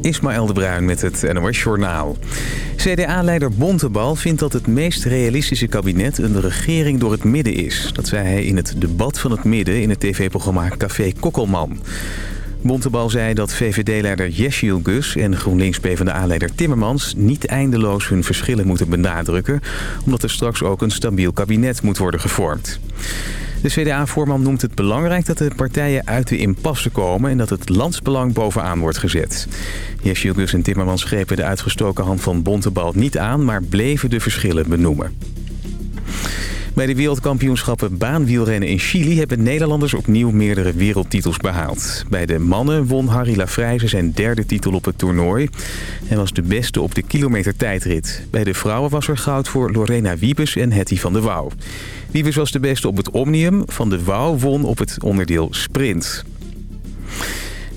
Ismaël de Bruin met het NOS Journaal. CDA-leider Bontebal vindt dat het meest realistische kabinet een regering door het midden is. Dat zei hij in het debat van het midden in het tv-programma Café Kokkelman. Bontebal zei dat VVD-leider Jeshiel Gus en GroenLinks-PVDA-leider Timmermans... niet eindeloos hun verschillen moeten benadrukken... omdat er straks ook een stabiel kabinet moet worden gevormd. De CDA-voorman noemt het belangrijk dat de partijen uit de impasse komen... en dat het landsbelang bovenaan wordt gezet. Jeshiel Gus en Timmermans grepen de uitgestoken hand van Bontebal niet aan... maar bleven de verschillen benoemen. Bij de wereldkampioenschappen baanwielrennen in Chili... hebben Nederlanders opnieuw meerdere wereldtitels behaald. Bij de mannen won Harry Lafrijze zijn derde titel op het toernooi... en was de beste op de kilometer tijdrit. Bij de vrouwen was er goud voor Lorena Wiebes en Hetty van de Wouw. Wiebes was de beste op het Omnium. Van de Wouw won op het onderdeel Sprint.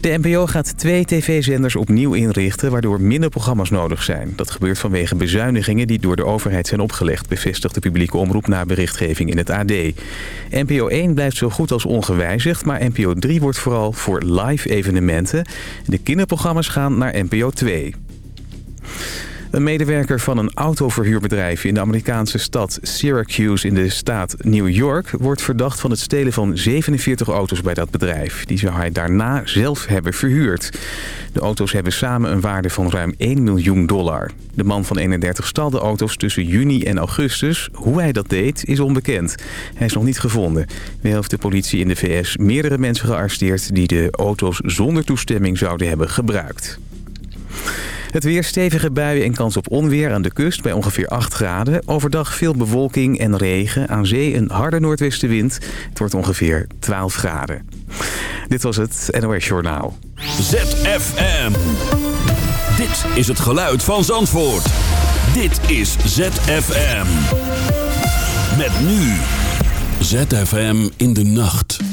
De NPO gaat twee tv-zenders opnieuw inrichten... waardoor minder programma's nodig zijn. Dat gebeurt vanwege bezuinigingen die door de overheid zijn opgelegd... bevestigt de publieke omroep na berichtgeving in het AD. NPO 1 blijft zo goed als ongewijzigd... maar NPO 3 wordt vooral voor live evenementen. De kinderprogramma's gaan naar NPO 2. Een medewerker van een autoverhuurbedrijf in de Amerikaanse stad Syracuse in de staat New York wordt verdacht van het stelen van 47 auto's bij dat bedrijf. Die zou hij daarna zelf hebben verhuurd. De auto's hebben samen een waarde van ruim 1 miljoen dollar. De man van 31 stal de auto's tussen juni en augustus. Hoe hij dat deed is onbekend. Hij is nog niet gevonden. Wel heeft de politie in de VS meerdere mensen gearresteerd die de auto's zonder toestemming zouden hebben gebruikt. Het weer stevige buien en kans op onweer aan de kust bij ongeveer 8 graden. Overdag veel bewolking en regen. Aan zee een harde noordwestenwind. Het wordt ongeveer 12 graden. Dit was het NOS Journaal. ZFM. Dit is het geluid van Zandvoort. Dit is ZFM. Met nu. ZFM in de nacht.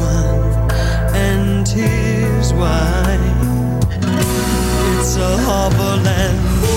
here's why. It's a harbor land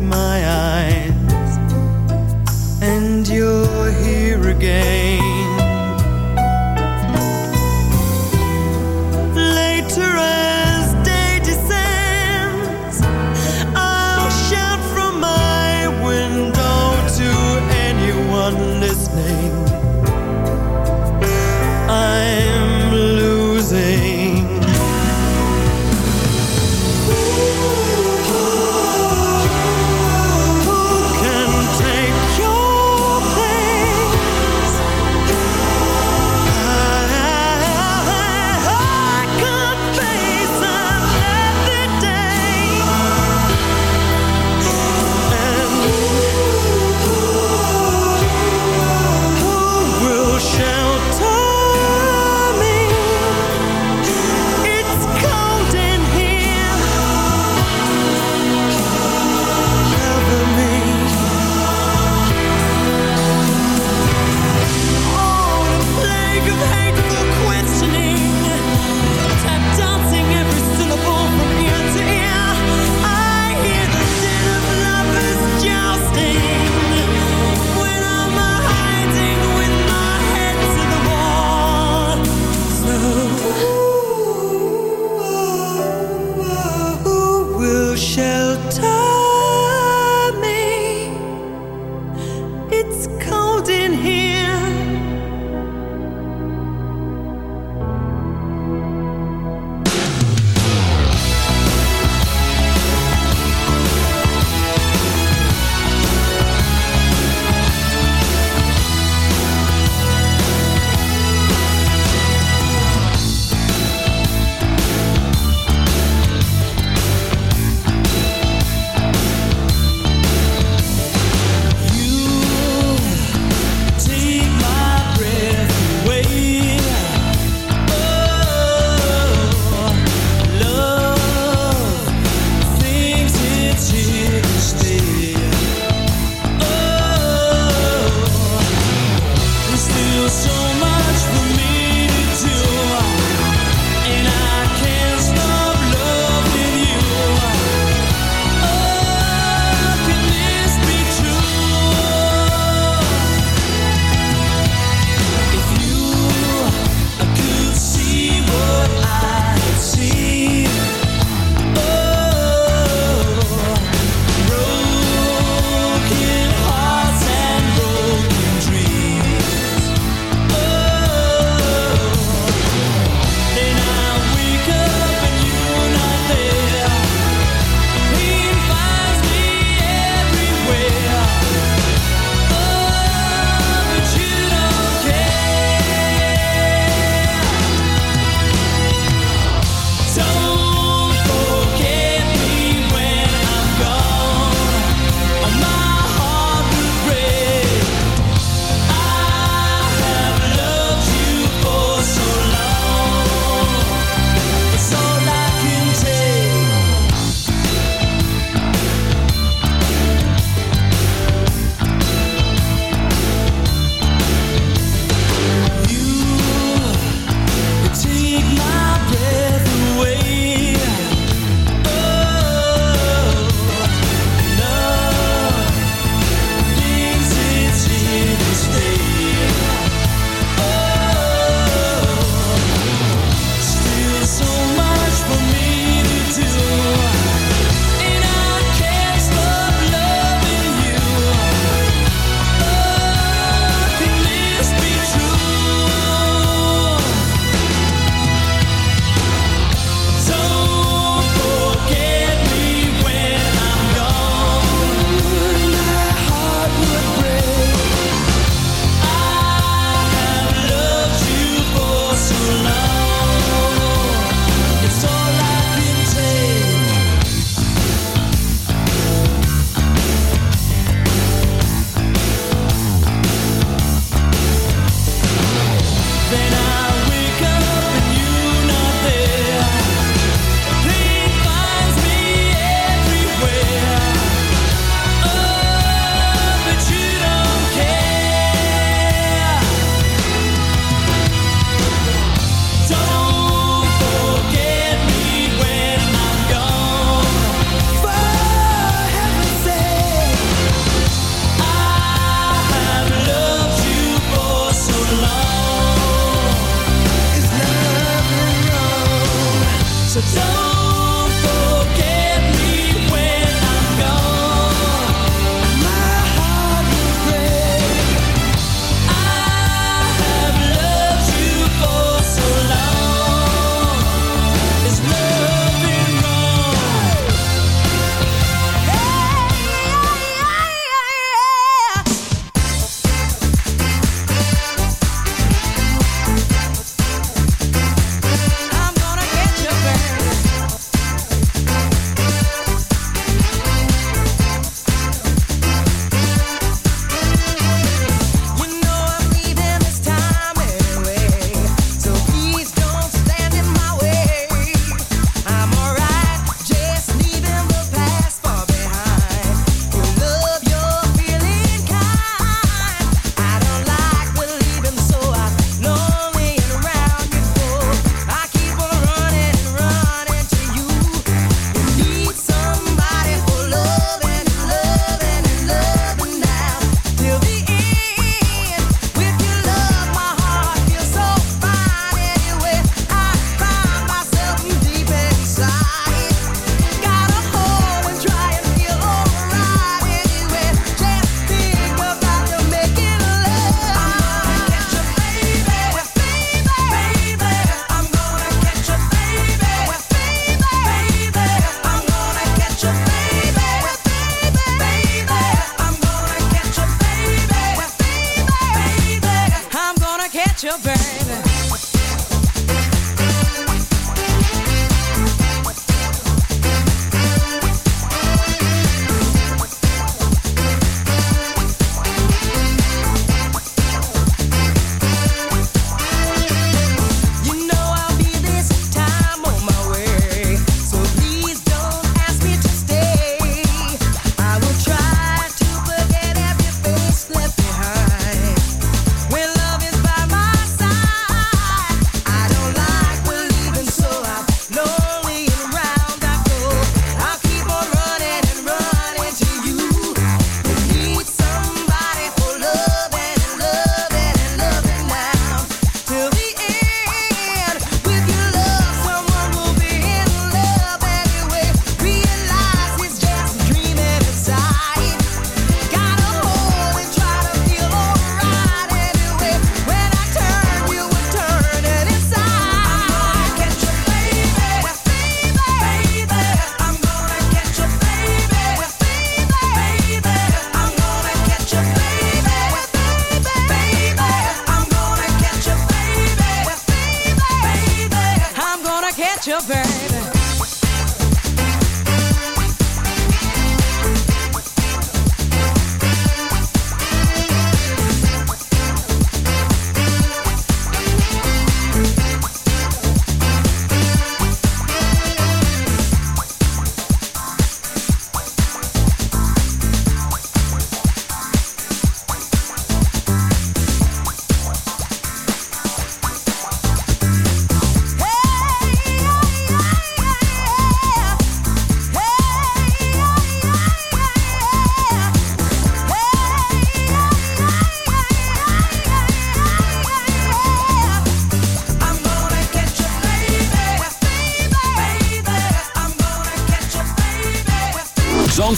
is.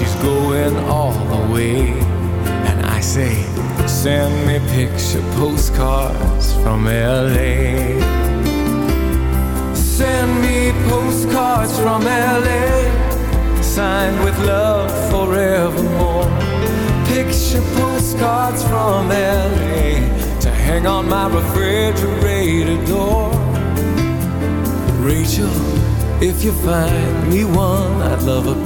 she's going all the way. And I say, send me picture postcards from LA. Send me postcards from LA, signed with love forevermore. Picture postcards from LA to hang on my refrigerator door. Rachel, if you find me one, I'd love a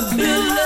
love, you love.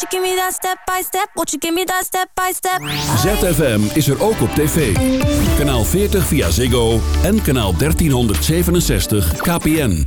Won't you give me that step by step? Won't you give me that step by step? ZFM is er ook op tv. Kanaal 40 via Ziggo en kanaal 1367 KPN.